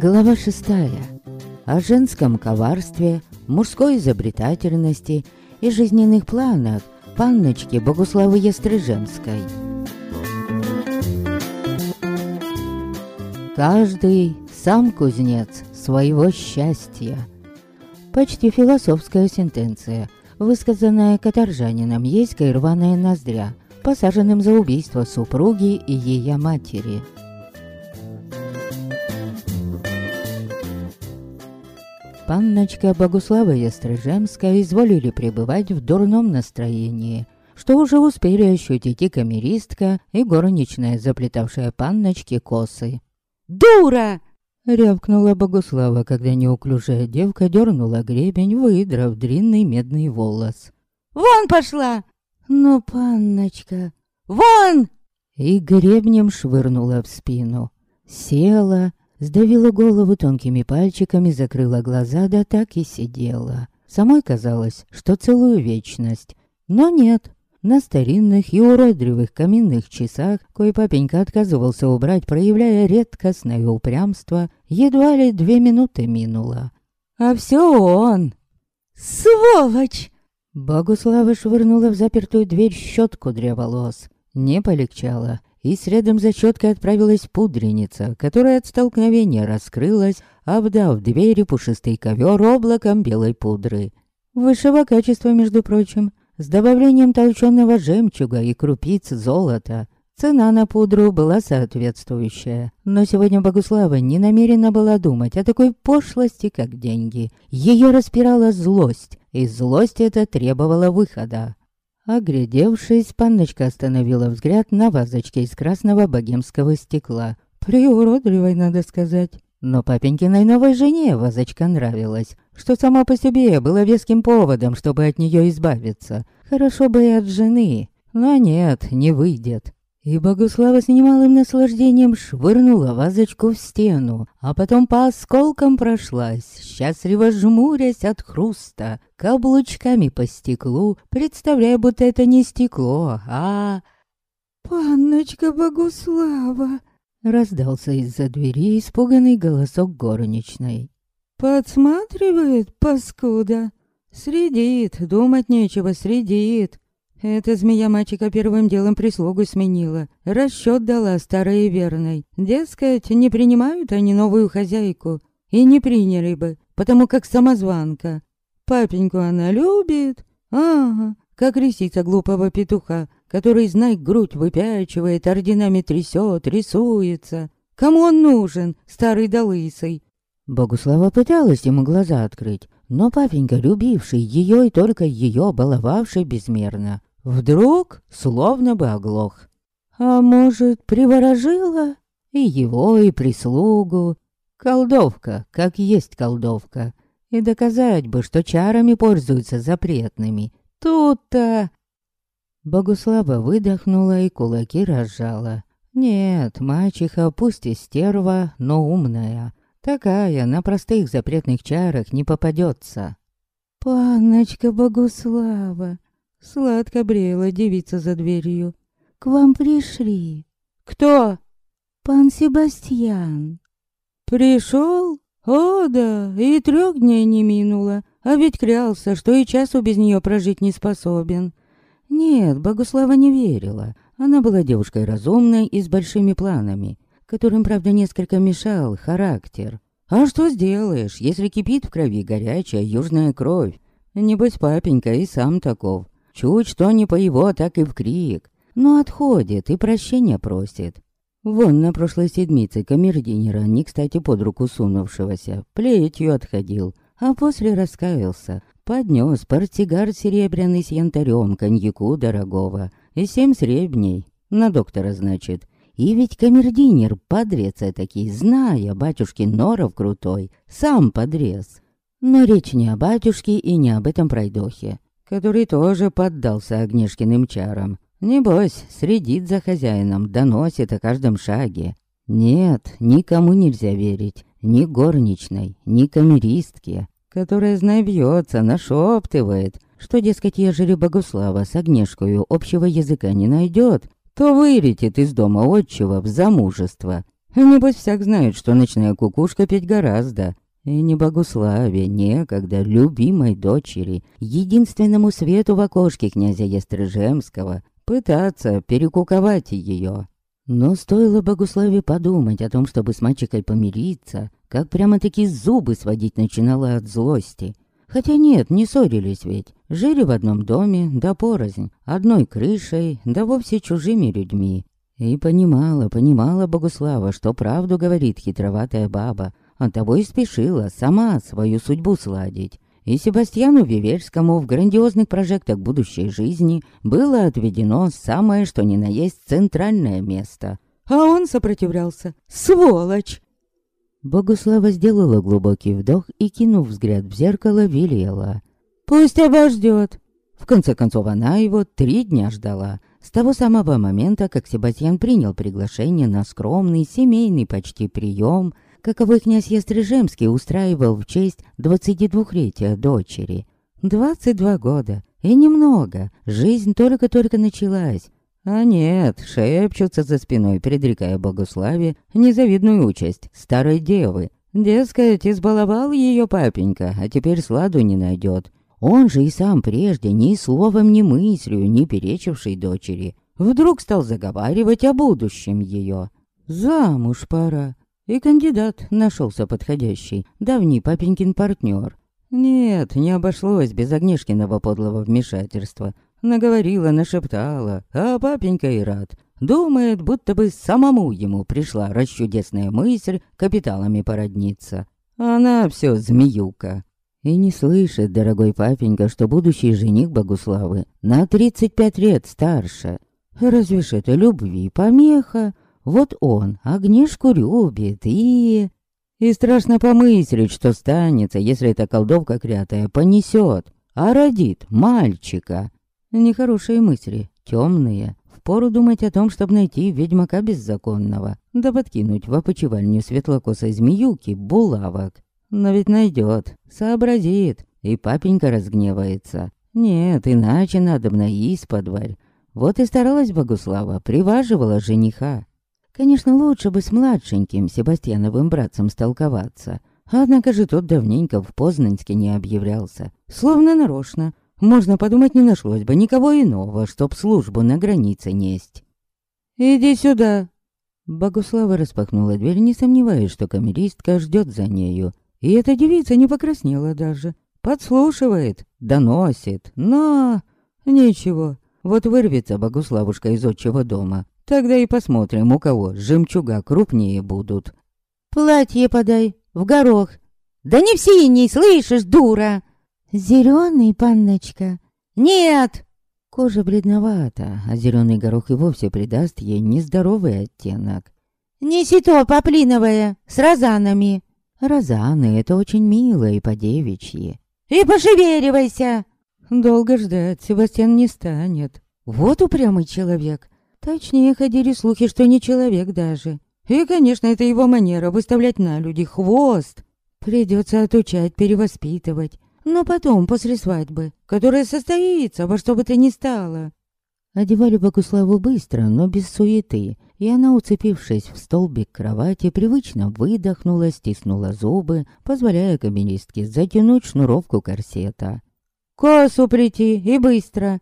Глава шестая. О женском коварстве, мужской изобретательности и жизненных планах панночки Богуславы Ястрижемской. Каждый сам кузнец своего счастья. Почти философская сентенция, высказанная каторжанином Ейской рваная ноздря, посаженным за убийство супруги и ее матери – Панночка Богуслава Ястрыжемская изволили пребывать в дурном настроении, что уже успели ощутить и камеристка, и горничная, заплетавшая панночке косы. «Дура!» — рявкнула Богуслава, когда неуклюжая девка дернула гребень, выдрав длинный медный волос. «Вон пошла!» «Ну, панночка!» «Вон!» И гребнем швырнула в спину. Села, Сдавила голову тонкими пальчиками, закрыла глаза, да так и сидела. Самой казалось, что целую вечность. Но нет. На старинных и уродливых каминных часах, кое папенька отказывался убрать, проявляя редкостное упрямство, едва ли две минуты минуло. А все он! «Сволочь!» Богуслава швырнула в запертую дверь щетку для волос. Не полегчало и следом за щеткой отправилась пудреница, которая от столкновения раскрылась, обдав двери пушистый ковер облаком белой пудры. Высшего качества, между прочим, с добавлением толченого жемчуга и крупиц золота. Цена на пудру была соответствующая, но сегодня Богуслава не намерена была думать о такой пошлости, как деньги. Ее распирала злость, и злость эта требовала выхода. Оглядевшись, панночка остановила взгляд на вазочке из красного богемского стекла. Приуродливой, надо сказать. Но папенькиной новой жене вазочка нравилась, что сама по себе была веским поводом, чтобы от нее избавиться. Хорошо бы и от жены, но нет, не выйдет. И Богуслава с немалым наслаждением швырнула вазочку в стену, а потом по осколкам прошлась, счастливо жмурясь от хруста, каблучками по стеклу, представляя, будто это не стекло, а... «Панночка Богуслава!» Раздался из-за двери испуганный голосок горничной. «Подсматривает, паскуда! Средит, думать нечего, средит!» Эта змея-мачика первым делом прислугу сменила. Расчет дала старой и верной. Дескать, не принимают они новую хозяйку. И не приняли бы, потому как самозванка. Папеньку она любит. Ага, как рисица глупого петуха, который, знай, грудь выпячивает, орденами трясет, рисуется. Кому он нужен, старый да лысый? Богуслава пыталась ему глаза открыть, но папенька, любивший ее и только ее баловавший безмерно, Вдруг словно бы оглох. А может, приворожила и его, и прислугу. Колдовка, как есть колдовка. И доказать бы, что чарами пользуются запретными. Тут-то... Богуслава выдохнула и кулаки разжала. Нет, мачеха пусть и стерва, но умная. Такая на простых запретных чарах не попадется. «Панночка Богуслава, Сладко брела девица за дверью. «К вам пришли». «Кто?» «Пан Себастьян». «Пришел? О, да, и трех дней не минуло, а ведь крялся, что и часу без нее прожить не способен». Нет, Богуслава не верила. Она была девушкой разумной и с большими планами, которым, правда, несколько мешал характер. А что сделаешь, если кипит в крови горячая южная кровь? Небось, папенька и сам таков. Чуть что не по его, так и в крик. Но отходит и прощения просит. Вон на прошлой седмице камердинера, не кстати под руку сунувшегося, плетью отходил, а после раскаялся. Поднес портсигар серебряный с янтарем, коньяку дорогого, и семь сребней, на доктора, значит. И ведь камердинер, подрец этакий, зная батюшки Норов крутой, сам подрез. Но речь не о батюшке и не об этом пройдохе который тоже поддался Огнешкиным чарам. Небось, следит за хозяином, доносит о каждом шаге. Нет, никому нельзя верить. Ни горничной, ни камеристке, которая, знай, бьется, нашептывает, что, дескать, ежели Богуслава с Огнешкою общего языка не найдет, то вылетит из дома отчего в замужество. Небось, всяк знает, что ночная кукушка петь гораздо. И не Богуславе, некогда любимой дочери, единственному свету в окошке князя Ястрыжемского, пытаться перекуковать ее. Но стоило Богуславе подумать о том, чтобы с мальчикой помириться, как прямо-таки зубы сводить начинала от злости. Хотя нет, не ссорились ведь. Жили в одном доме, да порознь, одной крышей, да вовсе чужими людьми. И понимала, понимала Богуслава, что правду говорит хитроватая баба, Оттого и спешила сама свою судьбу сладить. И Себастьяну Виверскому в грандиозных прожектах будущей жизни было отведено самое что ни на есть центральное место. А он сопротивлялся. Сволочь! Богуслава сделала глубокий вдох и, кинув взгляд в зеркало, велела. «Пусть обождет!» В конце концов, она его три дня ждала. С того самого момента, как Себастьян принял приглашение на скромный, семейный почти прием, каковой князь Ястрежемский устраивал в честь 22-летия дочери. 22 года. И немного. Жизнь только-только началась. А нет, шепчутся за спиной, предрекая Богуславе незавидную участь старой девы. Дескать, избаловал ее папенька, а теперь сладу не найдет. Он же и сам прежде ни словом, ни мыслью, не перечивший дочери, вдруг стал заговаривать о будущем ее. Замуж пора. И кандидат нашелся подходящий, давний папенькин партнер. Нет, не обошлось без Огнешкиного подлого вмешательства. Наговорила, нашептала, а папенька и рад. Думает, будто бы самому ему пришла расчудесная мысль капиталами породниться. Она все змеюка. И не слышит, дорогой папенька, что будущий жених Богуславы на 35 лет старше. Разве ж это любви помеха? Вот он Агнешку любит и... И страшно помыслить, что станется, если эта колдовка крятая понесет, а родит мальчика. Нехорошие мысли, темные. Впору думать о том, чтобы найти ведьмака беззаконного, да подкинуть в опочивальню светлокосой змеюки булавок. Но ведь найдет, сообразит, и папенька разгневается. Нет, иначе надо на исподварь. Вот и старалась Богуслава, приваживала жениха. Конечно, лучше бы с младшеньким Себастьяновым братцем столковаться. Однако же тот давненько в Познанске не объявлялся. Словно нарочно. Можно подумать, не нашлось бы никого иного, чтоб службу на границе несть. «Иди сюда!» Богуслава распахнула дверь, не сомневаясь, что камеристка ждет за нею. И эта девица не покраснела даже. Подслушивает, доносит, но... Ничего, вот вырвется Богуславушка из отчего дома, Тогда и посмотрим, у кого жемчуга крупнее будут. Платье подай, в горох. Да не в синий, слышишь, дура. Зеленый, панночка. Нет! Кожа бледновата, а зеленый горох и вовсе придаст ей нездоровый оттенок. Неси то поплиновое, с розанами. Розаны — это очень мило и по-девичьи. И пошеверивайся! Долго ждать Себастьян не станет. Вот упрямый человек. Точнее, ходили слухи, что не человек даже. И, конечно, это его манера выставлять на люди хвост. Придется отучать, перевоспитывать. Но потом, после свадьбы, которая состоится во что бы то ни стало. Одевали Богуславу быстро, но без суеты, и она, уцепившись в столбик кровати, привычно выдохнула, стиснула зубы, позволяя каменистке затянуть шнуровку корсета. «Косу прийти и быстро!»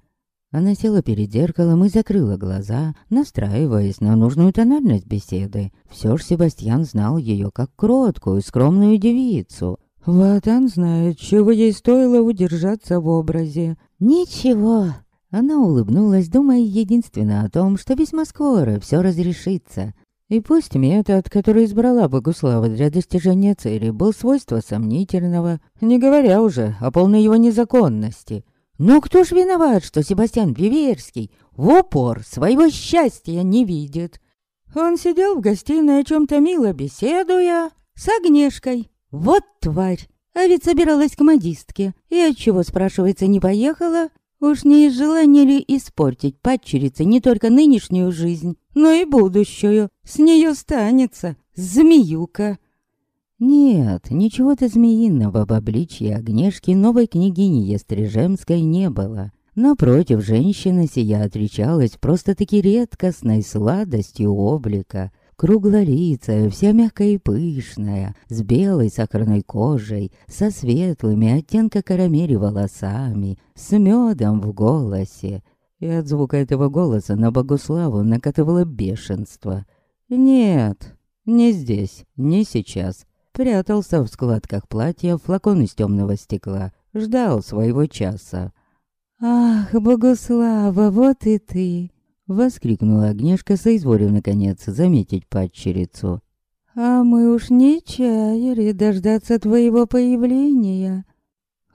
Она села перед зеркалом и закрыла глаза, настраиваясь на нужную тональность беседы. Все ж Себастьян знал ее как кроткую, скромную девицу. Вот он знает, чего ей стоило удержаться в образе. «Ничего!» Она улыбнулась, думая единственно о том, что весьма скоро все разрешится. И пусть метод, который избрала Богуслава для достижения цели, был свойства сомнительного, не говоря уже о полной его незаконности, но кто ж виноват, что Себастьян Виверский в упор своего счастья не видит? Он сидел в гостиной, о чем-то мило беседуя, с Огнешкой. Вот тварь! А ведь собиралась к модистке. И отчего, спрашивается, не поехала? Уж не из желания ли испортить падчерице не только нынешнюю жизнь, но и будущую? С нее станется змеюка. Нет, ничего-то змеиного в обличье Огнешки новой княгини Ястрежемской не было. Напротив, женщина сия отличалась просто-таки редкостной сладостью облика. Круглолицая, вся мягкая и пышная, с белой сахарной кожей, со светлыми оттенка карамели волосами, с медом в голосе. И от звука этого голоса на Богуславу накатывало бешенство. Нет, не здесь, не сейчас. Прятался в складках платья флакон из темного стекла. Ждал своего часа. «Ах, Богуслава, вот и ты!» Воскликнула Агнешка, соизволив наконец заметить падчерицу. «А мы уж не чаяли дождаться твоего появления».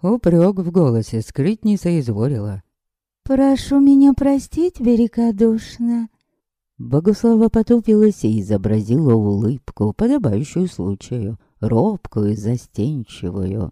Упрек в голосе скрыть не соизволила. «Прошу меня простить великодушно». Богуслава потупилась и изобразила улыбку, подобающую случаю, робкую, застенчивую.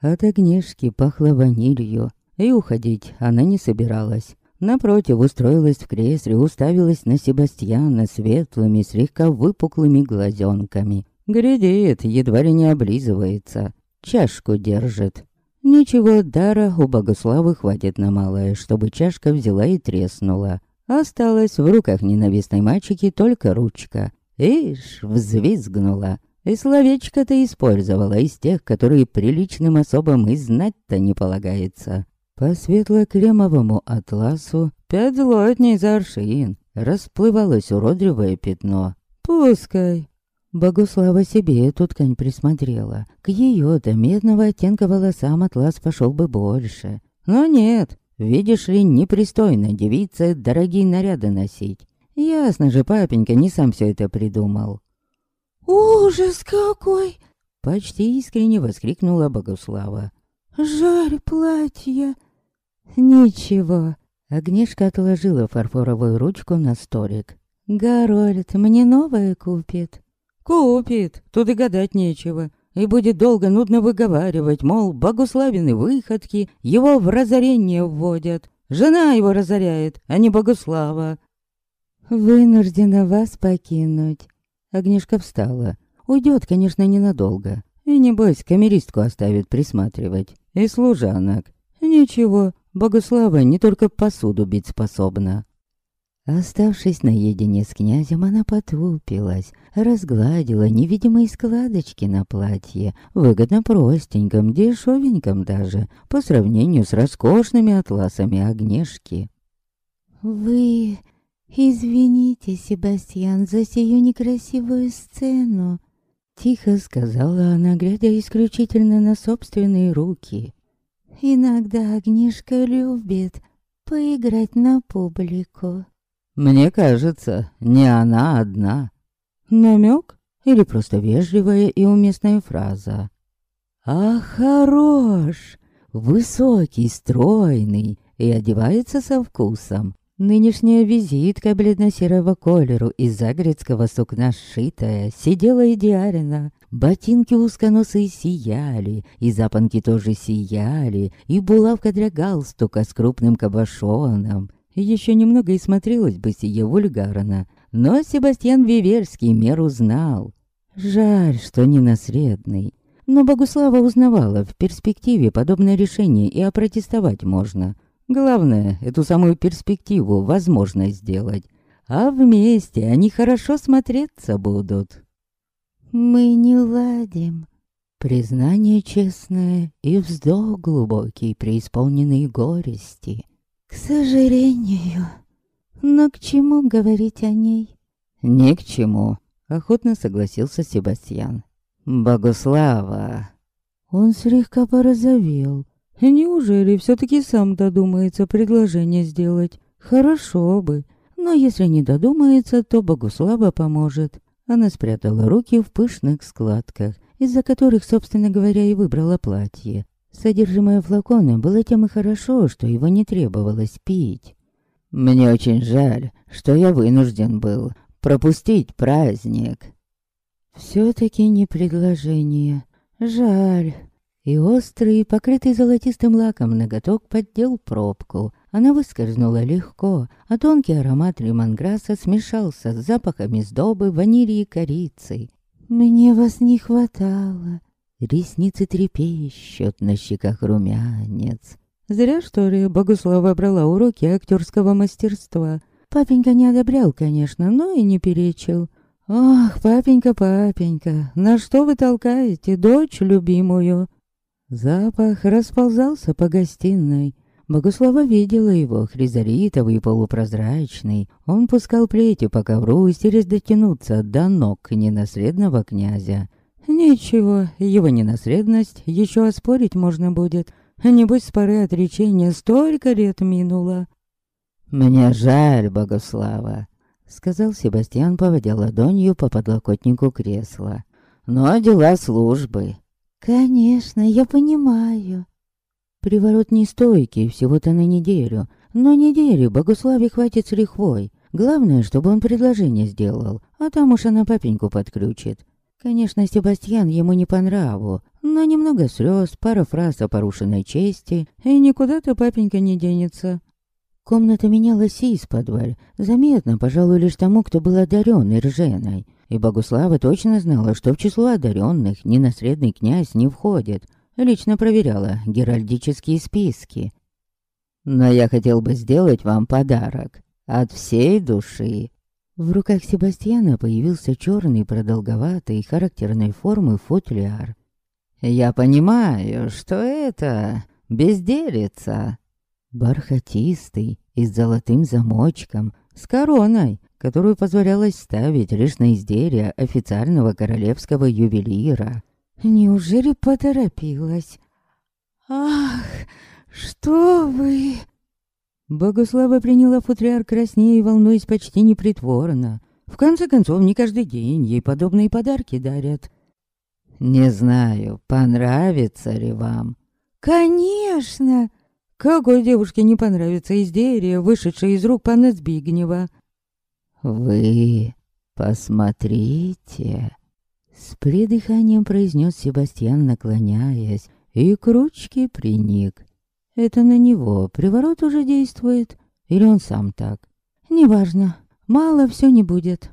От огнешки пахло ванилью, и уходить она не собиралась. Напротив, устроилась в кресле, уставилась на Себастьяна светлыми, слегка выпуклыми глазенками. Глядит, едва ли не облизывается. Чашку держит. Ничего, дара у Богославы хватит на малое, чтобы чашка взяла и треснула. Осталась в руках ненавистной мальчики только ручка. Ишь, взвизгнула. И словечко-то использовала из тех, которые приличным особам и знать-то не полагается. По светло-кремовому атласу пять злотней за аршин расплывалось уродливое пятно. «Пускай!» Богуслава себе эту ткань присмотрела. К ее-то медного оттенка волосам атлас пошел бы больше. Но нет, видишь ли, непристойно девице дорогие наряды носить. Ясно же, папенька не сам все это придумал. «Ужас какой!» Почти искренне воскликнула Богуслава. «Жаль платья!» «Ничего». Агнешка отложила фарфоровую ручку на столик. «Гарольд мне новое купит». «Купит, тут и гадать нечего. И будет долго нудно выговаривать, мол, богославины выходки его в разорение вводят. Жена его разоряет, а не Богуслава». «Вынуждена вас покинуть». Агнешка встала. Уйдет, конечно, ненадолго. И небось, камеристку оставит присматривать. И служанок. Ничего, Богослава не только посуду бить способна. Оставшись наедине с князем, она потупилась, разгладила невидимые складочки на платье, выгодно простеньком, дешевеньком даже, по сравнению с роскошными атласами огнешки. «Вы извините, Себастьян, за сию некрасивую сцену», Тихо сказала она, глядя исключительно на собственные руки. Иногда Агнешка любит поиграть на публику. Мне кажется, не она одна. Намек или просто вежливая и уместная фраза? А хорош, высокий, стройный и одевается со вкусом. Нынешняя визитка бледно-серого колеру из загрецкого сукна сшитая сидела идеально. Ботинки узконосые сияли, и запонки тоже сияли, и булавка для галстука с крупным кабошоном. Еще немного и смотрелось бы сие вульгарно, но Себастьян Виверский меру знал. Жаль, что не наследный. Но Богуслава узнавала, в перспективе подобное решение и опротестовать можно. Главное, эту самую перспективу возможно сделать. А вместе они хорошо смотреться будут. Мы не ладим. Признание честное и вздох глубокий, преисполненный горести. К сожалению. Но к чему говорить о ней? Ни к чему, охотно согласился Себастьян. Богослава. Он слегка порозовел. Неужели все-таки сам додумается предложение сделать? Хорошо бы. Но если не додумается, то Богуслава поможет. Она спрятала руки в пышных складках, из-за которых, собственно говоря, и выбрала платье. Содержимое флакона было тем и хорошо, что его не требовалось пить. «Мне очень жаль, что я вынужден был пропустить праздник». «Все-таки не предложение. Жаль». И острый, покрытый золотистым лаком ноготок поддел пробку. Она выскользнула легко, а тонкий аромат лимонграсса смешался с запахами сдобы, ванили и корицы. «Мне вас не хватало». Ресницы трепещут, на щеках румянец. Зря, что ли, Богуслава брала уроки актерского мастерства. Папенька не одобрял, конечно, но и не перечил. «Ох, папенька, папенька, на что вы толкаете дочь любимую?» Запах расползался по гостиной. Богуслава видела его, хризоритовый и полупрозрачный. Он пускал плетью по ковру, стерясь дотянуться до ног ненаследного князя. Ничего, его ненаследность еще оспорить можно будет. Небось, с поры отречения столько лет минуло. «Мне жаль, Богослава», — сказал Себастьян, поводя ладонью по подлокотнику кресла. «Но дела службы». «Конечно, я понимаю». Приворот не стойкий, всего-то на неделю. Но неделю Богославе хватит с лихвой. Главное, чтобы он предложение сделал, а там уж она папеньку подключит. Конечно, Себастьян ему не по нраву, но немного слез, пара фраз о порушенной чести, и никуда-то папенька не денется. Комната менялась из подваль, заметно, пожалуй, лишь тому, кто был одарен Ирженой. И Богуслава точно знала, что в число одаренных ненаследный князь не входит. Лично проверяла геральдические списки. Но я хотел бы сделать вам подарок. От всей души. В руках Себастьяна появился черный, продолговатый, характерной формы футляр. «Я понимаю, что это безделица». Бархатистый и с золотым замочком, с короной, которую позволялось ставить лишь на изделия официального королевского ювелира. Неужели поторопилась? «Ах, что вы...» Богослава приняла футляр краснее и волнуясь почти непритворно. В конце концов, не каждый день ей подобные подарки дарят. «Не знаю, понравится ли вам». «Конечно!» Какой девушке не понравится изделие, вышедшее из рук пана Збигнева? «Вы посмотрите!» С придыханием произнес Себастьян, наклоняясь, и к ручке приник. Это на него приворот уже действует? Или он сам так? Неважно, мало все не будет.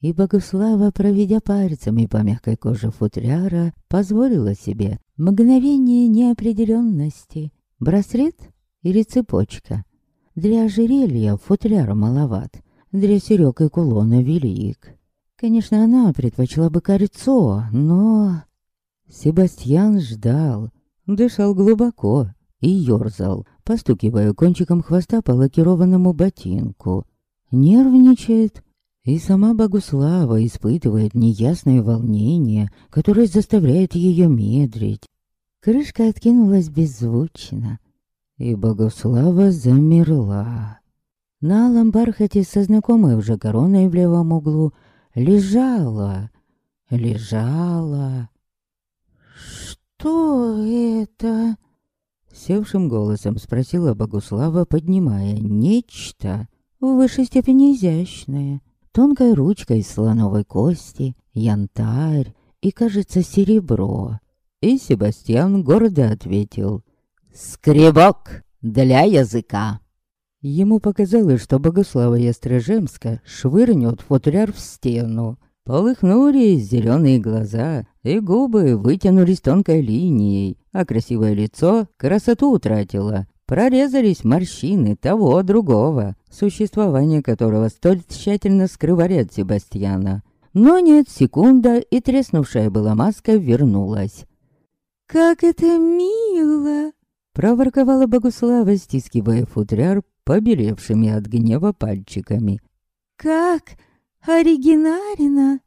И Богослава, проведя пальцами по мягкой коже футляра, позволила себе мгновение неопределенности. Браслет или цепочка? Для ожерелья футляр маловат, для серёг и кулона велик. Конечно, она предпочла бы кольцо, но... Себастьян ждал, дышал глубоко, и ёрзал, постукивая кончиком хвоста по лакированному ботинку. Нервничает, и сама Богуслава испытывает неясное волнение, которое заставляет ее медлить. Крышка откинулась беззвучно, и Богуслава замерла. На алом бархате со знакомой уже короной в левом углу лежала, лежала. «Что это?» Севшим голосом спросила Богуслава, поднимая нечто в высшей степени изящное. Тонкой ручкой слоновой кости, янтарь и, кажется, серебро. И Себастьян гордо ответил «Скребок для языка». Ему показалось, что Богослава Ястрежемска швырнет футляр в стену. Полыхнули зеленые глаза, и губы вытянулись тонкой линией, а красивое лицо красоту утратило. Прорезались морщины того другого, существование которого столь тщательно скрывали от Себастьяна. Но нет, секунда, и треснувшая была маска вернулась. «Как это мило!» Проворковала Богуслава, стискивая футляр побелевшими от гнева пальчиками. «Как оригинально!»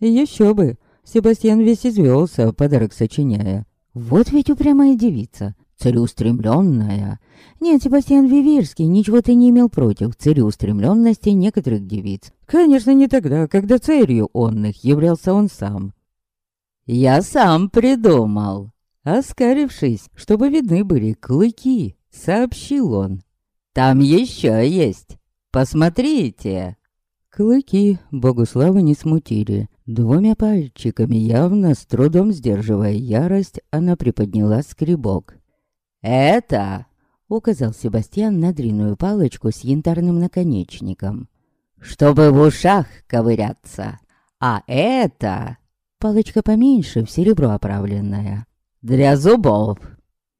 Еще бы! Себастьян весь извелся, подарок сочиняя. Вот ведь упрямая девица, целеустремленная. Нет, Себастьян Виверский ничего-то не имел против целеустремленности некоторых девиц. Конечно, не тогда, когда целью онных являлся он сам. «Я сам придумал!» Оскарившись, чтобы видны были клыки, сообщил он. «Там еще есть! Посмотрите!» Клыки Богуслава не смутили. Двумя пальчиками, явно с трудом сдерживая ярость, она приподняла скребок. «Это!» — указал Себастьян на длинную палочку с янтарным наконечником. «Чтобы в ушах ковыряться! А это...» Палочка поменьше, в серебро оправленная. «Для зубов!»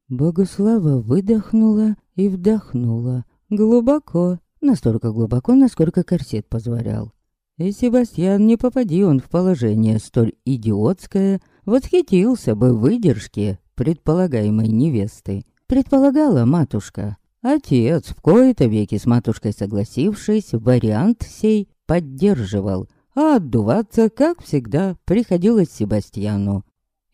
Богуслава выдохнула и вдохнула. Глубоко, настолько глубоко, насколько корсет позволял. И Себастьян, не попади он в положение столь идиотское, восхитился бы выдержке предполагаемой невесты. Предполагала матушка. Отец, в кои-то веки с матушкой согласившись, вариант сей поддерживал, а отдуваться, как всегда, приходилось Себастьяну.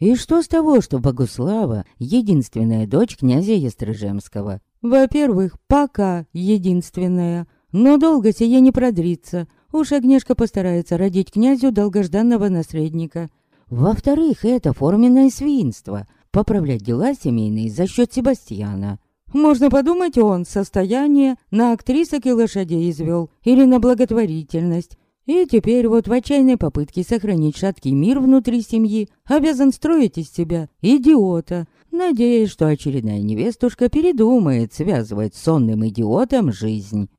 И что с того, что Богуслава — единственная дочь князя Естрыжемского? Во-первых, пока единственная, но долго сие не продрится. Уж Агнешка постарается родить князю долгожданного наследника. Во-вторых, это форменное свинство — поправлять дела семейные за счет Себастьяна. Можно подумать, он состояние на актрисок и лошадей извел, или на благотворительность, и теперь вот в отчаянной попытке сохранить шаткий мир внутри семьи обязан строить из себя идиота, надеясь, что очередная невестушка передумает связывать сонным идиотом жизнь.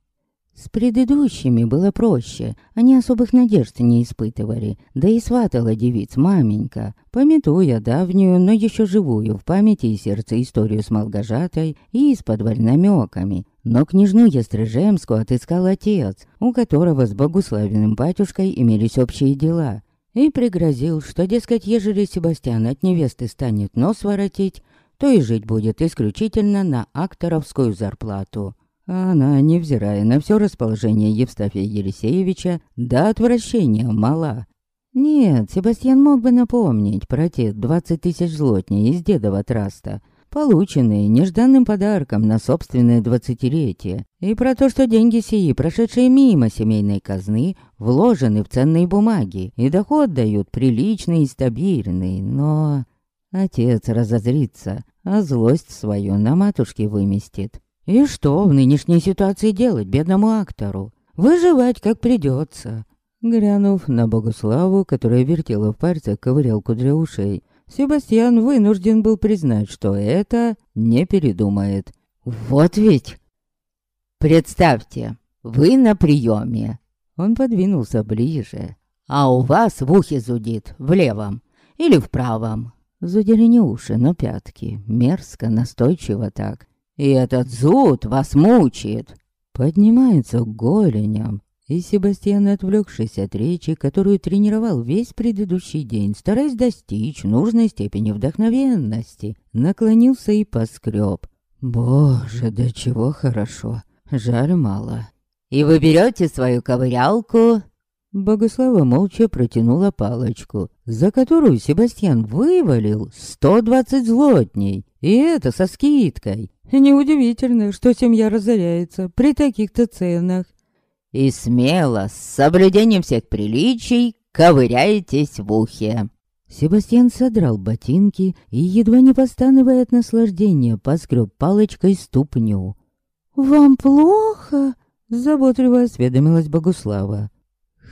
С предыдущими было проще, они особых надежд не испытывали, да и сватала девиц маменька, пометуя давнюю, но еще живую в памяти и сердце историю с Малгожатой и из-под намеками. Но княжну Ястрыжемскую отыскал отец, у которого с богуславенным батюшкой имелись общие дела, и пригрозил, что, дескать, ежели Себастьян от невесты станет нос воротить, то и жить будет исключительно на акторовскую зарплату. А она, невзирая на все расположение Евстафия Елисеевича, до отвращения мала. Нет, Себастьян мог бы напомнить про те двадцать тысяч злотней из дедова траста, полученные нежданным подарком на собственное двадцатилетие, и про то, что деньги сии, прошедшие мимо семейной казны, вложены в ценные бумаги, и доход дают приличный и стабильный, но... Отец разозрится, а злость свою на матушке выместит. И что в нынешней ситуации делать бедному актору? Выживать как придется. Глянув на Богуславу, которая вертела в пальцах ковырялку для ушей, Себастьян вынужден был признать, что это не передумает. «Вот ведь! Представьте, вы на приеме!» Он подвинулся ближе. «А у вас в ухе зудит, в левом или в правом?» Зудили не уши, но пятки, мерзко, настойчиво так. И этот зуд вас мучает. Поднимается к голеням. И Себастьян, отвлекшись от речи, которую тренировал весь предыдущий день, стараясь достичь нужной степени вдохновенности, наклонился и поскреб. Боже, да чего хорошо. Жаль мало. И вы берете свою ковырялку Богослава молча протянула палочку, за которую Себастьян вывалил сто двадцать злотней, и это со скидкой. Неудивительно, что семья разоряется при таких-то ценах. И смело, с соблюдением всех приличий, ковыряетесь в ухе. Себастьян содрал ботинки и, едва не постановая от наслаждения, поскреб палочкой ступню. «Вам плохо?» — заботливо осведомилась Богуслава.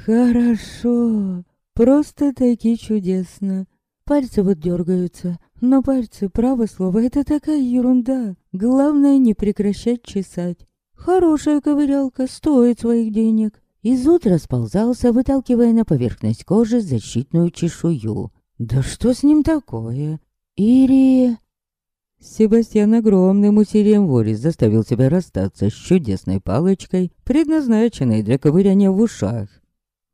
Хорошо, просто-таки чудесно. Пальцы вот дергаются, но пальцы, право слово, это такая ерунда. Главное не прекращать чесать. Хорошая ковырялка, стоит своих денег. И зуд расползался, выталкивая на поверхность кожи защитную чешую. Да что с ним такое? Ири... Себастьян огромным усилием воли заставил себя расстаться с чудесной палочкой, предназначенной для ковыряния в ушах.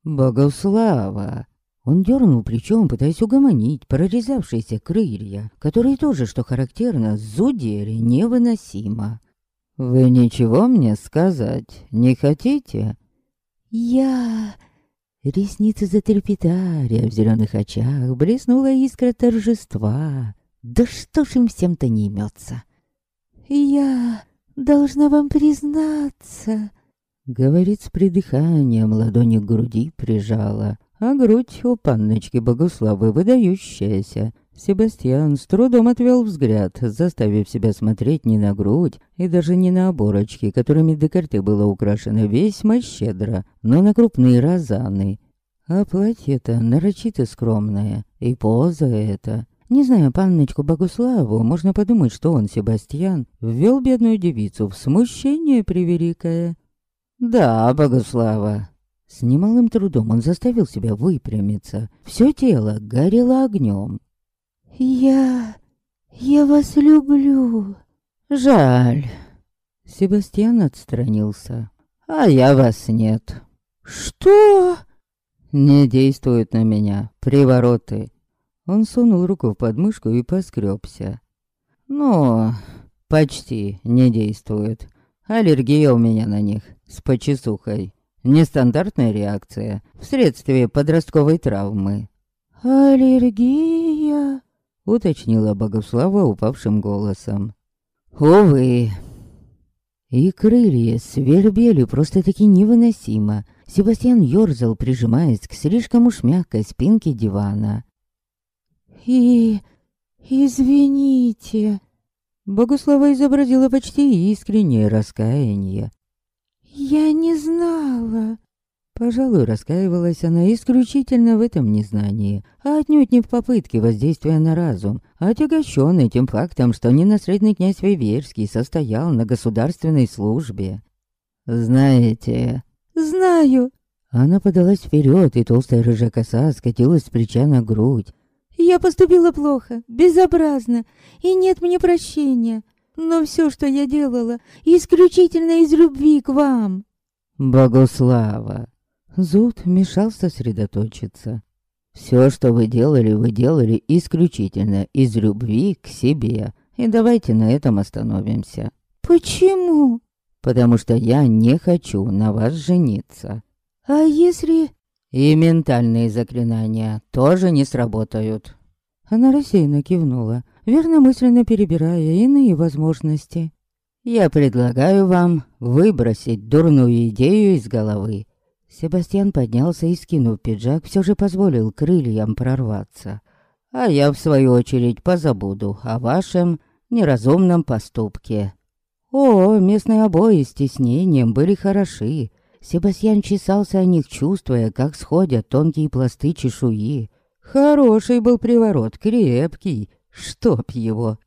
«Богослава!» Он дернул плечом, пытаясь угомонить прорезавшиеся крылья, которые тоже, что характерно, зудели невыносимо. «Вы ничего мне сказать не хотите?» «Я...» Ресницы затрепетали, а в зеленых очах блеснула искра торжества. «Да что ж им всем-то не имется?» «Я должна вам признаться...» Говорит с придыханием, ладони к груди прижала, а грудь у панночки Богуславы выдающаяся. Себастьян с трудом отвел взгляд, заставив себя смотреть не на грудь и даже не на оборочки, которыми декольте было украшено весьма щедро, но на крупные розаны. А платье-то нарочито скромное, и поза эта. Не знаю панночку Богуславу, можно подумать, что он, Себастьян, ввел бедную девицу в смущение превеликое. «Да, Богослава». С немалым трудом он заставил себя выпрямиться. Все тело горело огнем. «Я... «Я вас люблю». «Жаль». Себастьян отстранился. «А я вас нет». «Что?» «Не действуют на меня привороты». Он сунул руку в подмышку и поскребся. «Ну, почти не действует. Аллергия у меня на них, с почесухой. Нестандартная реакция, вследствие подростковой травмы». «Аллергия?» — уточнила Богослава упавшим голосом. «Увы». И крылья свербели просто-таки невыносимо. Себастьян ёрзал, прижимаясь к слишком уж мягкой спинке дивана. «И... извините...» Богуслава изобразила почти искреннее раскаяние. «Я не знала...» Пожалуй, раскаивалась она исключительно в этом незнании, а отнюдь не в попытке воздействия на разум, отягощенной тем фактом, что ненаследный князь Виверский состоял на государственной службе. «Знаете...» «Знаю...» Она подалась вперед, и толстая рыжая коса скатилась с плеча на грудь. «Я поступила плохо, безобразно, и нет мне прощения. Но все, что я делала, исключительно из любви к вам». «Богослава!» Зуд мешал сосредоточиться. Все, что вы делали, вы делали исключительно из любви к себе. И давайте на этом остановимся. Почему? Потому что я не хочу на вас жениться. А если... И ментальные заклинания тоже не сработают. Она рассеянно кивнула, верно мысленно перебирая иные возможности. Я предлагаю вам выбросить дурную идею из головы Себастьян поднялся и, скинув пиджак, все же позволил крыльям прорваться. А я, в свою очередь, позабуду о вашем неразумном поступке. О, местные обои с тиснением были хороши. Себастьян чесался о них, чувствуя, как сходят тонкие пласты чешуи. Хороший был приворот, крепкий, чтоб его.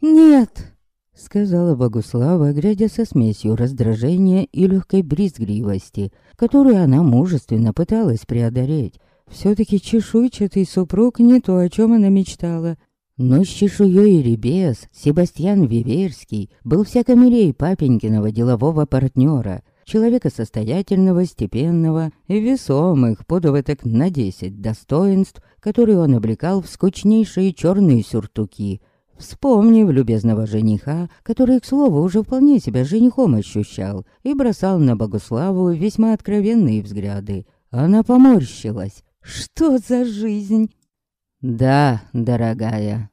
«Нет!» Сказала Богуслава, глядя со смесью раздражения и легкой брезгливости, которую она мужественно пыталась преодолеть. Все-таки чешуйчатый супруг не то, о чем она мечтала. Но с чешуей или без, Себастьян Виверский был всяко милей папенькиного делового партнера, человека состоятельного, степенного и весомых, подов так на десять достоинств, которые он облекал в скучнейшие черные сюртуки — Вспомнив любезного жениха, который, к слову, уже вполне себя женихом ощущал, и бросал на Богуславу весьма откровенные взгляды, она поморщилась. «Что за жизнь?» «Да, дорогая».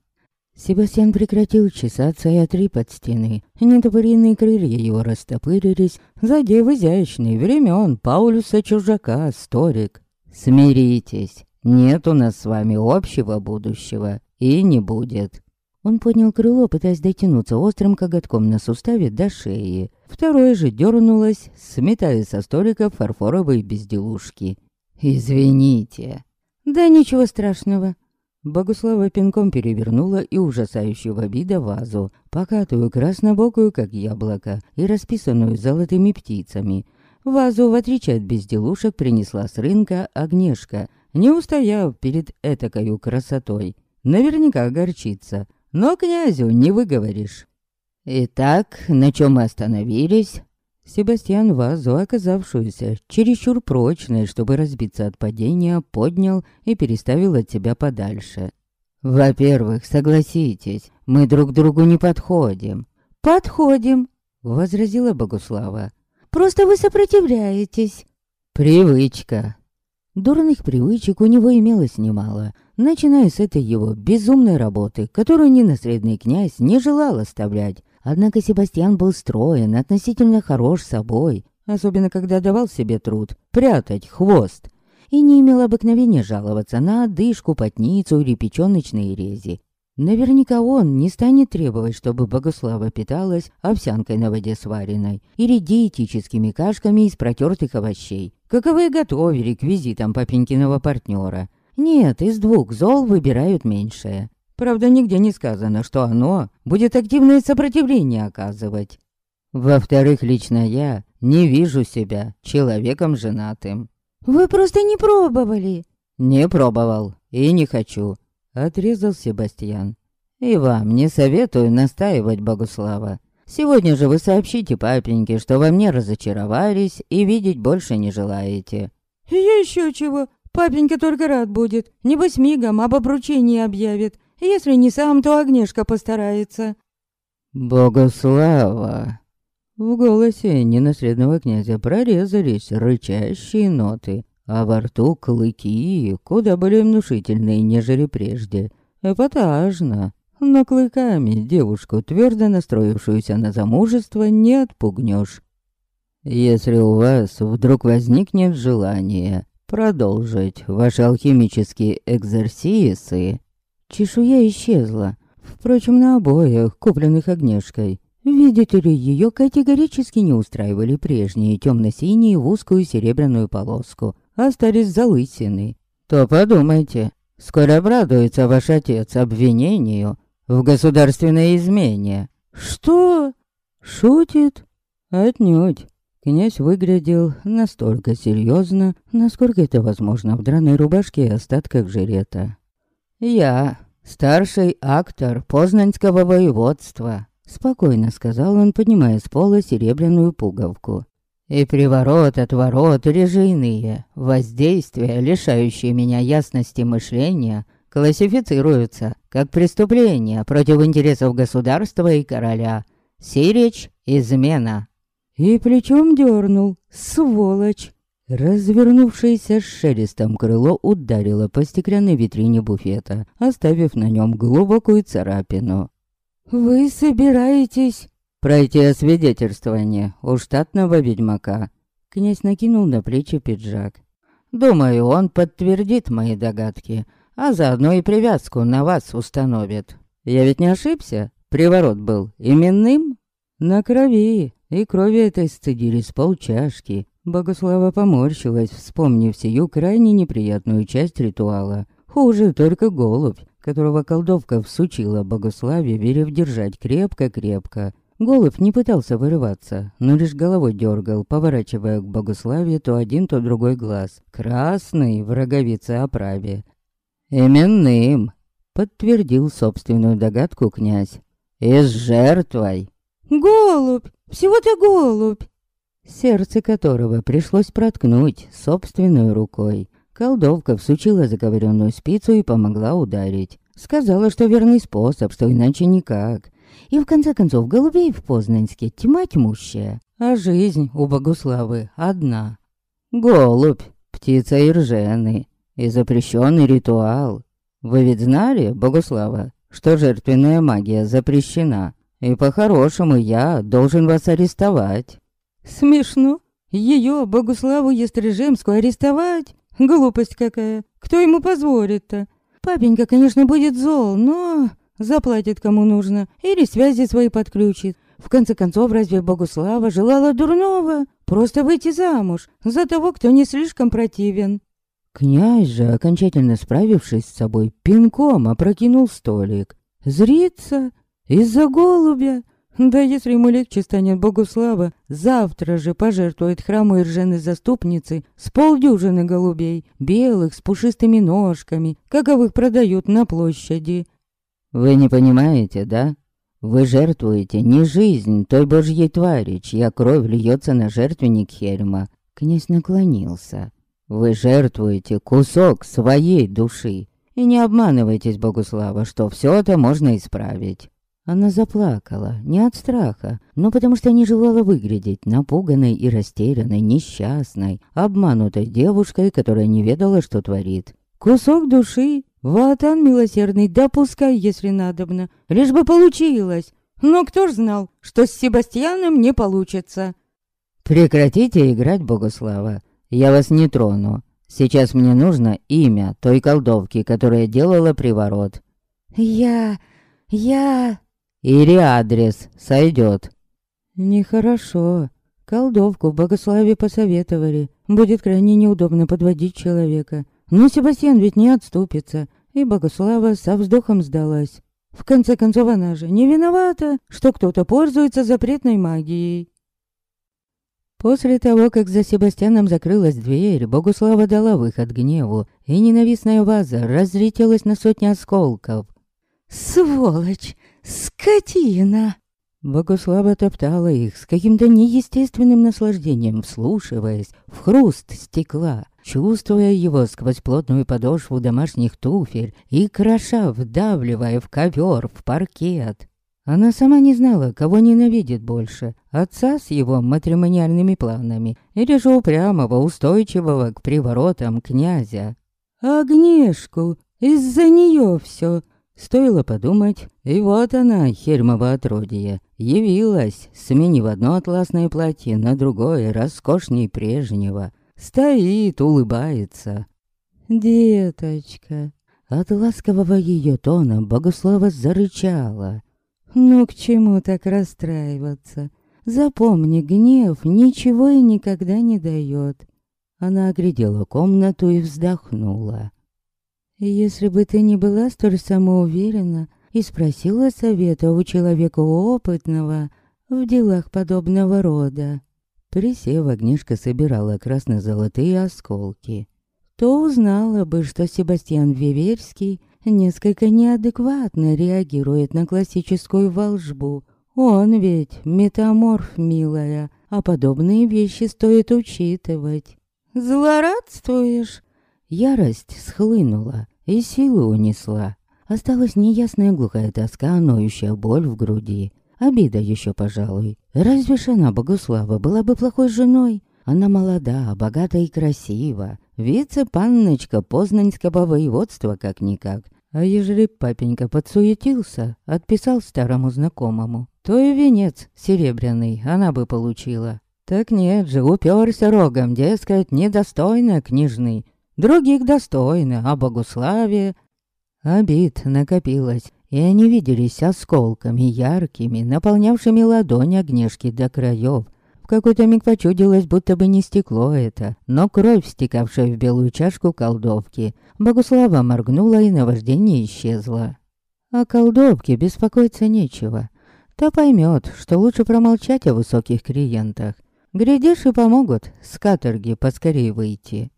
Себастьян прекратил чесаться и отрип от стены. Нетопыренные крылья его растопырились, задев изящный времен Паулюса Чужака, Сторик. «Смиритесь, нет у нас с вами общего будущего, и не будет». Он поднял крыло, пытаясь дотянуться острым коготком на суставе до шеи. Второе же дернулось, сметая со столика фарфоровые безделушки. «Извините». «Да ничего страшного». Богуслава пинком перевернула и ужасающего вида вазу, покатую краснобокую, как яблоко, и расписанную золотыми птицами. Вазу, в отличие от безделушек, принесла с рынка огнешка, не устояв перед этакою красотой. Наверняка огорчится но князю не выговоришь. Итак, на чем мы остановились? Себастьян вазу, оказавшуюся чересчур прочной, чтобы разбиться от падения, поднял и переставил от себя подальше. «Во-первых, согласитесь, мы друг другу не подходим». «Подходим», — возразила Богуслава. «Просто вы сопротивляетесь». «Привычка». Дурных привычек у него имелось немало — начиная с этой его безумной работы, которую ненаследный князь не желал оставлять. Однако Себастьян был строен, относительно хорош собой, особенно когда давал себе труд прятать хвост, и не имел обыкновения жаловаться на одышку, потницу или печёночные рези. Наверняка он не станет требовать, чтобы Богослава питалась овсянкой на воде сваренной или диетическими кашками из протертых овощей, каковые готовили к визитам папенькиного партнера. Нет, из двух зол выбирают меньшее. Правда, нигде не сказано, что оно будет активное сопротивление оказывать. Во-вторых, лично я не вижу себя человеком женатым. Вы просто не пробовали. Не пробовал и не хочу, отрезал Себастьян. И вам не советую настаивать, Богуслава. Сегодня же вы сообщите папеньке, что во мне разочаровались и видеть больше не желаете. Еще чего, папенька только рад будет. Небось мигом об обручении объявит. Если не сам, то Агнешка постарается. Богослава. В голосе ненаследного князя прорезались рычащие ноты, а во рту клыки, куда более внушительные, нежели прежде. Эпатажно, но клыками девушку, твердо настроившуюся на замужество, не отпугнешь. Если у вас вдруг возникнет желание продолжить ваши алхимические экзерсисы, чешуя исчезла, впрочем, на обоях, купленных огнешкой. Видите ли, ее категорически не устраивали прежние темно-синие в узкую серебряную полоску, остались залысины. То подумайте, скоро обрадуется ваш отец обвинению в государственной измене. Что? Шутит? Отнюдь. Князь выглядел настолько серьезно, насколько это возможно в драной рубашке и остатках жилета. «Я, старший актор Познанского воеводства», Спокойно сказал он, поднимая с пола серебряную пуговку. И приворот, отворот, режийные, воздействия, лишающие меня ясности мышления, классифицируются как преступления против интересов государства и короля. Сирич — измена. И плечом дернул, сволочь. Развернувшееся с шелестом крыло ударило по стеклянной витрине буфета, оставив на нем глубокую царапину. «Вы собираетесь...» «Пройти освидетельствование у штатного ведьмака». Князь накинул на плечи пиджак. «Думаю, он подтвердит мои догадки, а заодно и привязку на вас установит. Я ведь не ошибся? Приворот был именным?» «На крови, и крови этой сцедились полчашки». Богослава поморщилась, вспомнив сию крайне неприятную часть ритуала. Хуже только голубь, которого колдовка всучила Богославе, верив держать крепко-крепко. Голубь не пытался вырываться, но лишь головой дергал, поворачивая к Богославе то один, то другой глаз. Красный в роговице оправе. «Именным!» — подтвердил собственную догадку князь. «И с жертвой!» «Голубь! Всего-то голубь!» Сердце которого пришлось проткнуть собственной рукой. Колдовка всучила заговоренную спицу и помогла ударить. Сказала, что верный способ, что иначе никак. И в конце концов, голубей в Познанске тьма тьмущая, а жизнь у Богуславы одна. Голубь, птица Иржены и запрещенный ритуал. Вы ведь знали, Богуслава, что жертвенная магия запрещена, и по-хорошему я должен вас арестовать. Смешно. Ее, Богуславу Естрижемскую, арестовать? Глупость какая. Кто ему позволит-то? Папенька, конечно, будет зол, но заплатит кому нужно или связи свои подключит. В конце концов, разве Богуслава желала дурного? Просто выйти замуж за того, кто не слишком противен. Князь же, окончательно справившись с собой, пинком опрокинул столик. Зрится из-за голубя. Да если ему легче станет Богуслава, завтра же пожертвует храму Иржены заступницы с полдюжины голубей, белых, с пушистыми ножками, каковых продают на площади. Вы не понимаете, да? Вы жертвуете не жизнь той божьей твари, чья кровь льется на жертвенник Хельма. Князь наклонился. Вы жертвуете кусок своей души. И не обманывайтесь, Богуслава, что все это можно исправить. Она заплакала, не от страха, но потому что не желала выглядеть напуганной и растерянной, несчастной, обманутой девушкой, которая не ведала, что творит. Кусок души, ватан милосердный, допускай, если надобно, лишь бы получилось. Но кто ж знал, что с Себастьяном не получится? Прекратите играть, Богослава, я вас не трону. Сейчас мне нужно имя той колдовки, которая делала приворот. Я... я... Или адрес сойдет. Нехорошо. Колдовку в богославе посоветовали. Будет крайне неудобно подводить человека. Но Себастьян ведь не отступится. И Богослава со вздохом сдалась. В конце концов, она же не виновата, что кто-то пользуется запретной магией. После того, как за Себастьяном закрылась дверь, Богуслава дала выход гневу, и ненавистная ваза разлетелась на сотни осколков. Сволочь! Скотина!» Богуслава топтала их с каким-то неестественным наслаждением, вслушиваясь в хруст стекла, чувствуя его сквозь плотную подошву домашних туфель и кроша, вдавливая в ковер, в паркет. Она сама не знала, кого ненавидит больше, отца с его матримониальными планами или же упрямого, устойчивого к приворотам князя. Агнешку, из-за нее все. Стоило подумать, и вот она, Хельмова отродье, явилась, сменив одно атласное платье на другое, роскошней прежнего. Стоит, улыбается. «Деточка!» От ласкового ее тона Богослова зарычала. «Ну к чему так расстраиваться? Запомни, гнев ничего и никогда не дает». Она оглядела комнату и вздохнула. Если бы ты не была столь самоуверена и спросила совета у человека опытного в делах подобного рода. Присев, Агнешка собирала красно-золотые осколки. То узнала бы, что Себастьян Виверский несколько неадекватно реагирует на классическую волжбу. Он ведь метаморф, милая, а подобные вещи стоит учитывать. «Злорадствуешь?» Ярость схлынула и силу унесла. Осталась неясная глухая тоска, ноющая боль в груди. Обида еще, пожалуй. Разве ж она, Богуслава, была бы плохой женой? Она молода, богата и красива. Вице-панночка Познанского воеводства как-никак. А ежели папенька подсуетился, отписал старому знакомому, то и венец серебряный она бы получила. Так нет же, уперся рогом, дескать, недостойно княжны. Других достойно, а Богуславе... Обид накопилось, и они виделись осколками яркими, наполнявшими ладонь огнешки до краев. В какой-то миг почудилось, будто бы не стекло это, но кровь, стекавшая в белую чашку колдовки. Богуслава моргнула, и наваждение исчезло. О колдовке беспокоиться нечего. Та поймет, что лучше промолчать о высоких клиентах. Глядишь, и помогут с каторги поскорее выйти.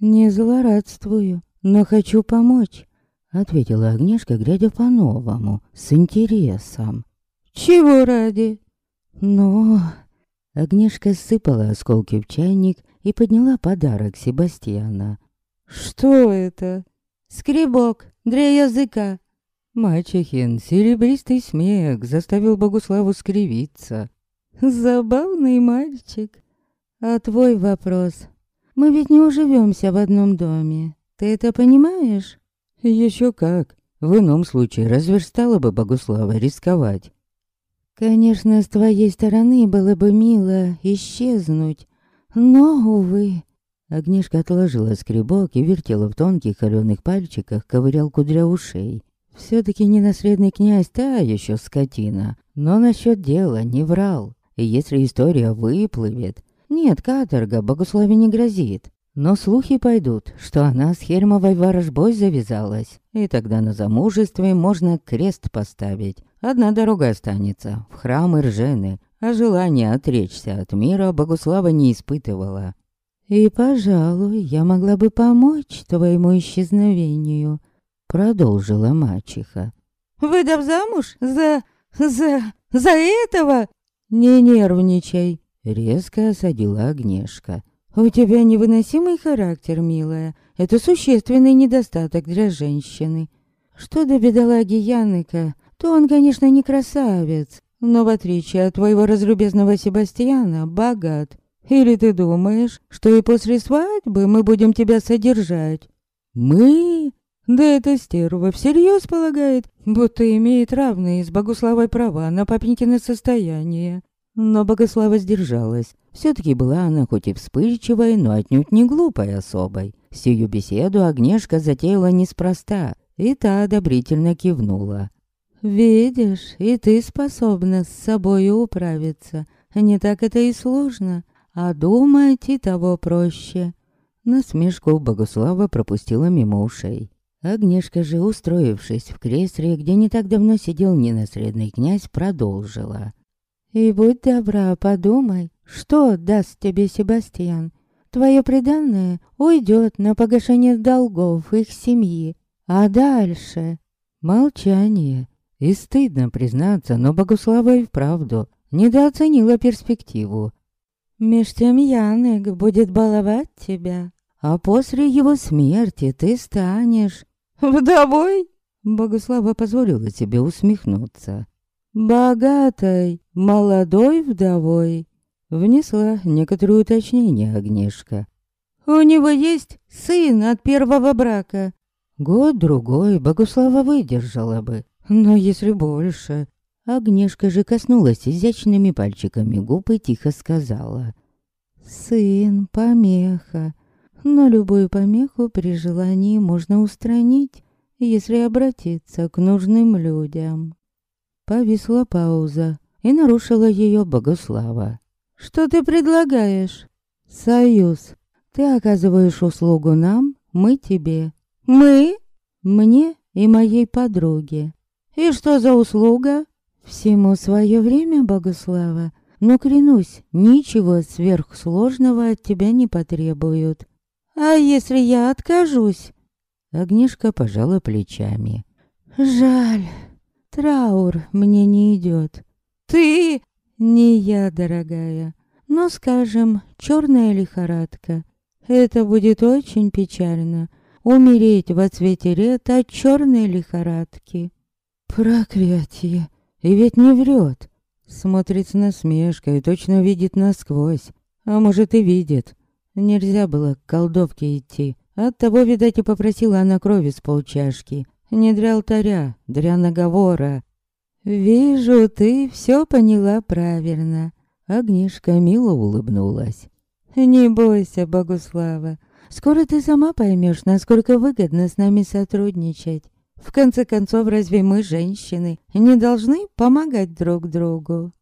«Не злорадствую, но хочу помочь», — ответила Агнешка, глядя по-новому, с интересом. «Чего ради?» «Но...» Агнешка сыпала осколки в чайник и подняла подарок Себастьяна. «Что это?» «Скребок для языка». Мачехин серебристый смех заставил Богуславу скривиться. «Забавный мальчик. А твой вопрос мы ведь не уживемся в одном доме. Ты это понимаешь? Еще как. В ином случае разве ж стало бы Богуслава рисковать? Конечно, с твоей стороны было бы мило исчезнуть. Но, увы... Огнешка отложила скребок и вертела в тонких холеных пальчиках ковырялку для ушей. Все-таки ненаследный князь та еще скотина, но насчет дела не врал. И если история выплывет, нет, каторга Богуславе не грозит. Но слухи пойдут, что она с Хермовой ворожбой завязалась. И тогда на замужестве можно крест поставить. Одна дорога останется, в храм Иржены. А желание отречься от мира Богуслава не испытывала. «И, пожалуй, я могла бы помочь твоему исчезновению», — продолжила мачеха. «Выдав замуж? За... за... за этого?» «Не нервничай», Резко осадила Агнешка. «У тебя невыносимый характер, милая. Это существенный недостаток для женщины. Что до бедолаги Яныка, то он, конечно, не красавец, но в отличие от твоего разлюбезного Себастьяна, богат. Или ты думаешь, что и после свадьбы мы будем тебя содержать?» «Мы?» Да эта стерва всерьез полагает, будто имеет равные с Богуславой права на папенькино состояние. Но Богослава сдержалась. Все-таки была она хоть и вспыльчивой, но отнюдь не глупой особой. Сию беседу Агнешка затеяла неспроста, и та одобрительно кивнула. «Видишь, и ты способна с собою управиться. Не так это и сложно, а думать и того проще». Насмешку Богослава пропустила мимо ушей. Агнешка же, устроившись в кресле, где не так давно сидел ненаследный князь, продолжила. И будь добра, подумай, что даст тебе Себастьян. Твое преданное уйдет на погашение долгов их семьи. А дальше... Молчание. И стыдно признаться, но Богуслава и вправду недооценила перспективу. Меж тем Янек будет баловать тебя, а после его смерти ты станешь вдовой. Богуслава позволила себе усмехнуться. Богатой, молодой вдовой. Внесла некоторые уточнения Агнешка. У него есть сын от первого брака. Год-другой Богуслава выдержала бы, но если больше... Агнешка же коснулась изящными пальчиками губ и тихо сказала. «Сын, помеха. Но любую помеху при желании можно устранить, если обратиться к нужным людям». Повисла пауза, и нарушила ее Богослава. «Что ты предлагаешь?» «Союз. Ты оказываешь услугу нам, мы тебе». «Мы?» «Мне и моей подруге». «И что за услуга?» Всему свое время, Богослава, но клянусь, ничего сверхсложного от тебя не потребуют. А если я откажусь? Огнишка пожала плечами. Жаль, траур мне не идет. Ты? Не я, дорогая. Но, скажем, черная лихорадка. Это будет очень печально. Умереть во цвете лет от черной лихорадки. Проклятие! И ведь не врет. Смотрит с насмешкой, точно видит насквозь. А может и видит. Нельзя было к колдовке идти. Оттого, видать, и попросила она крови с полчашки. Не для алтаря, для наговора. «Вижу, ты все поняла правильно». Агнешка мило улыбнулась. «Не бойся, Богуслава. Скоро ты сама поймешь, насколько выгодно с нами сотрудничать. В конце концов, разве мы, женщины, не должны помогать друг другу?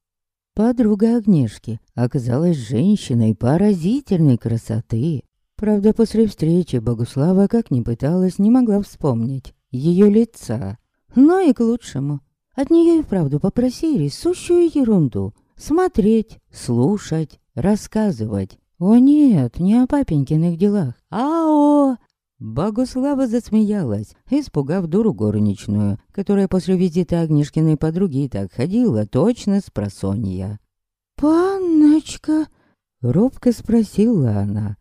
Подруга Агнешки оказалась женщиной поразительной красоты. Правда, после встречи Богуслава, как ни пыталась, не могла вспомнить ее лица. Но и к лучшему. От нее и вправду попросили сущую ерунду. Смотреть, слушать, рассказывать. О нет, не о папенькиных делах, а о Богуслава засмеялась, испугав дуру горничную, которая после визита Агнешкиной подруги так ходила точно с просонья. «Панночка?» — робко спросила она.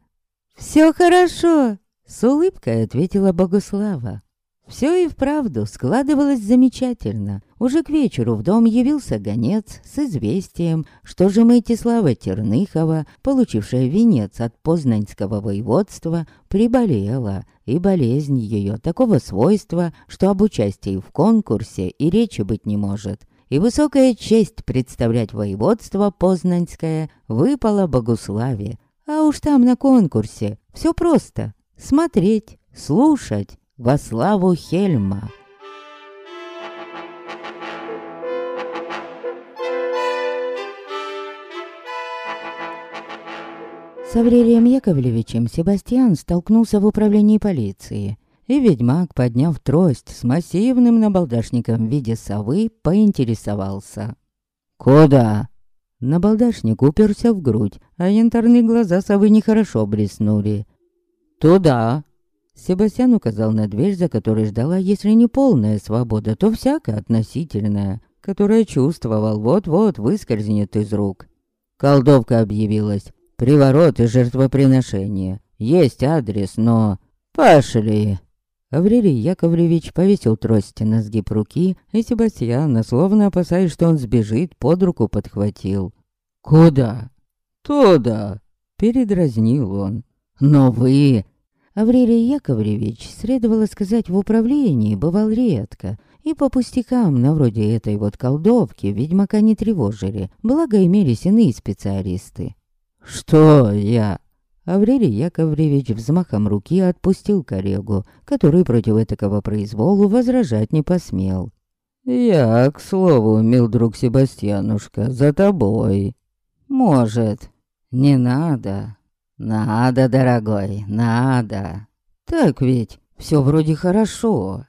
«Все хорошо!» — с улыбкой ответила Богуслава. Все и вправду складывалось замечательно. Уже к вечеру в дом явился гонец с известием, что же Мэтислава Терныхова, получившая венец от Познанского воеводства, приболела, и болезнь ее такого свойства, что об участии в конкурсе и речи быть не может. И высокая честь представлять воеводство Познанское выпала Богуславе. А уж там на конкурсе все просто. Смотреть, слушать, во славу Хельма. С Аврелием Яковлевичем Себастьян столкнулся в управлении полиции, и ведьмак, подняв трость с массивным набалдашником в виде совы, поинтересовался. «Куда?» Набалдашник уперся в грудь, а янтарные глаза совы нехорошо блеснули. «Туда!» Себастьян указал на дверь, за которой ждала, если не полная свобода, то всякая относительная, которая чувствовал, вот-вот выскользнет из рук. Колдовка объявилась. Приворот и жертвоприношение. Есть адрес, но... Пошли. Аврелий Яковлевич повесил трость на сгиб руки, и Себастьяна, словно опасаясь, что он сбежит, под руку подхватил. «Куда?» «Туда!» — передразнил он. «Но вы Аврелий Яковлевич, следовало сказать, в управлении бывал редко, и по пустякам, на вроде этой вот колдовки, ведьмака не тревожили, благо имелись иные специалисты. «Что я?» Аврелий Яковлевич взмахом руки отпустил коллегу, который против этакого произволу возражать не посмел. «Я, к слову, мил друг Себастьянушка, за тобой». «Может, не надо?» «Надо, дорогой, надо. Так ведь, все вроде хорошо».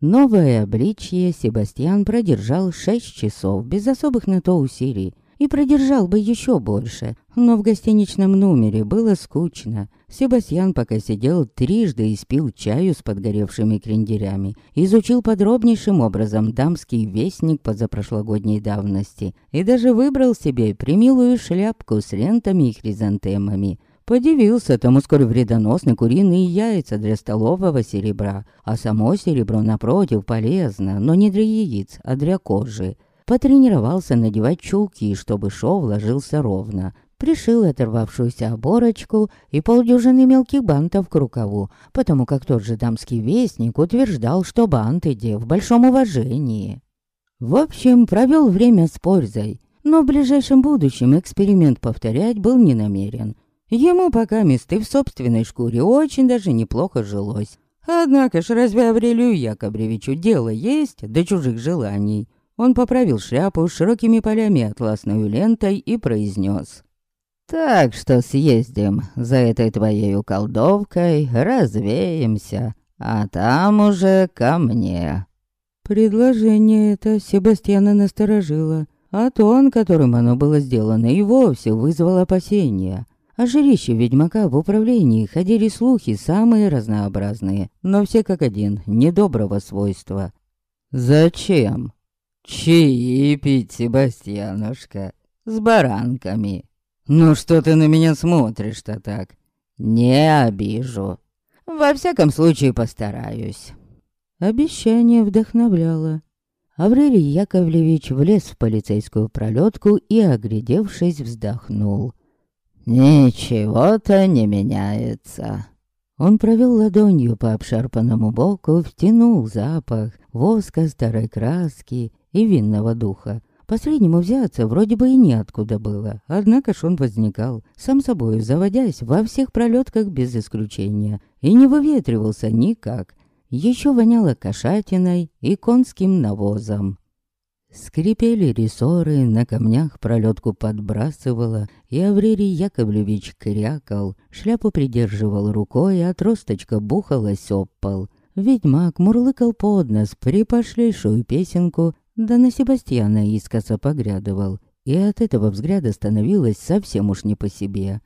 Новое обличье Себастьян продержал шесть часов без особых на то усилий и продержал бы еще больше. Но в гостиничном номере было скучно. Себастьян пока сидел трижды и спил чаю с подгоревшими крендерями, изучил подробнейшим образом дамский вестник позапрошлогодней давности и даже выбрал себе примилую шляпку с лентами и хризантемами. Подивился тому сколь вредоносны куриные яйца для столового серебра, а само серебро, напротив, полезно, но не для яиц, а для кожи. Потренировался надевать чулки, чтобы шов ложился ровно. Пришил оторвавшуюся оборочку и полдюжины мелких бантов к рукаву, потому как тот же дамский вестник утверждал, что банты де в большом уважении. В общем, провел время с пользой, но в ближайшем будущем эксперимент повторять был не намерен. Ему пока месты в собственной шкуре очень даже неплохо жилось. Однако ж разве Аврелию Яковлевичу дело есть до чужих желаний? Он поправил шляпу с широкими полями атласной лентой и произнес. «Так что съездим за этой твоей колдовкой, развеемся, а там уже ко мне». Предложение это Себастьяна насторожило, а тон, которым оно было сделано, и вовсе вызвало опасения. О жилище ведьмака в управлении ходили слухи самые разнообразные, но все как один, недоброго свойства. «Зачем?» «Чаи пить, Себастьянушка, с баранками. Ну что ты на меня смотришь-то так? Не обижу. Во всяком случае постараюсь». Обещание вдохновляло. Аврелий Яковлевич влез в полицейскую пролетку и, оглядевшись, вздохнул. «Ничего-то не меняется». Он провел ладонью по обшарпанному боку, втянул запах воска старой краски и винного духа. Последнему взяться вроде бы и неоткуда было, однако ж он возникал, сам собой заводясь во всех пролетках без исключения, и не выветривался никак. Еще воняло кошатиной и конским навозом. Скрипели рессоры, на камнях пролетку подбрасывало, и Аврелий Яковлевич крякал, шляпу придерживал рукой, а тросточка бухалась об пол. Ведьмак мурлыкал под нос припошлейшую песенку, да на Себастьяна искоса поглядывал, и от этого взгляда становилось совсем уж не по себе.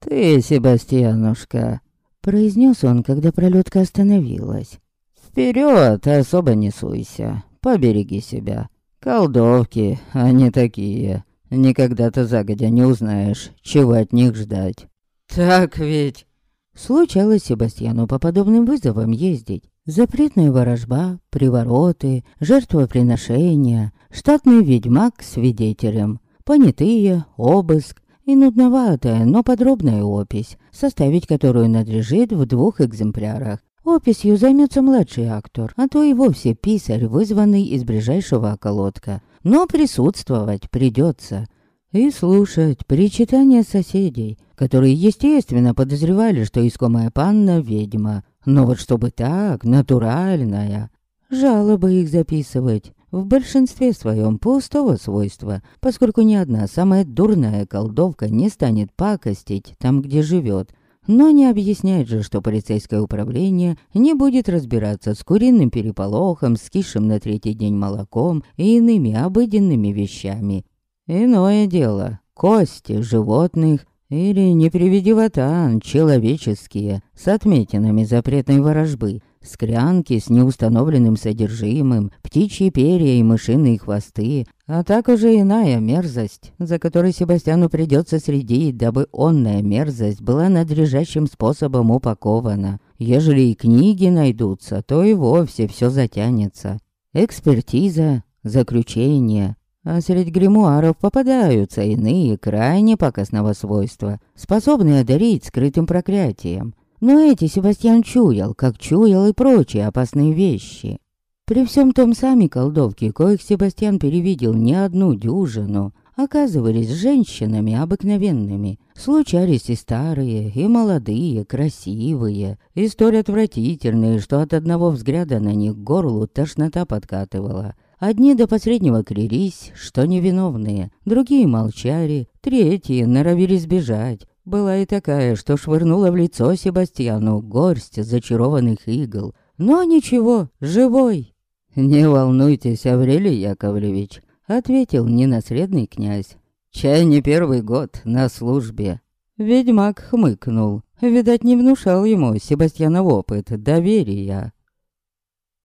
«Ты, Себастьянушка!» — произнес он, когда пролетка остановилась. «Вперед, особо не суйся, побереги себя. Колдовки, они такие. Никогда-то загодя не узнаешь, чего от них ждать. Так ведь... Случалось Себастьяну по подобным вызовам ездить. Запретная ворожба, привороты, жертвоприношения, штатный ведьмак с свидетелем, понятые, обыск и нудноватая, но подробная опись, составить которую надлежит в двух экземплярах. Описью займется младший актор, а то и вовсе писарь, вызванный из ближайшего околотка. Но присутствовать придется. И слушать причитания соседей, которые, естественно, подозревали, что искомая панна — ведьма. Но вот чтобы так, натуральная. Жалобы их записывать в большинстве своем пустого свойства, поскольку ни одна самая дурная колдовка не станет пакостить там, где живет, но не объясняет же, что полицейское управление не будет разбираться с куриным переполохом, скисшим на третий день молоком и иными обыденными вещами. Иное дело — кости животных или, не приведи ватан, человеческие, с отметинами запретной ворожбы, Скрянки с неустановленным содержимым, птичьи перья и мышиные хвосты, а также иная мерзость, за которой Себастьяну придется следить, дабы онная мерзость была надлежащим способом упакована. Ежели и книги найдутся, то и вовсе все затянется. Экспертиза, заключение, а среди гримуаров попадаются иные крайне пакостного свойства, способные одарить скрытым проклятием. Но эти Себастьян чуял, как чуял и прочие опасные вещи. При всем том сами колдовки, коих Себастьян перевидел не одну дюжину, оказывались женщинами обыкновенными. Случались и старые, и молодые, красивые, и столь отвратительные, что от одного взгляда на них горлу тошнота подкатывала. Одни до последнего крились, что невиновные, другие молчали, третьи норовили сбежать, была и такая, что швырнула в лицо Себастьяну горсть зачарованных игл. Но ничего, живой. «Не волнуйтесь, Аврелий Яковлевич», — ответил ненаследный князь. Чай не первый год на службе. Ведьмак хмыкнул. Видать, не внушал ему Себастьянов опыт доверия.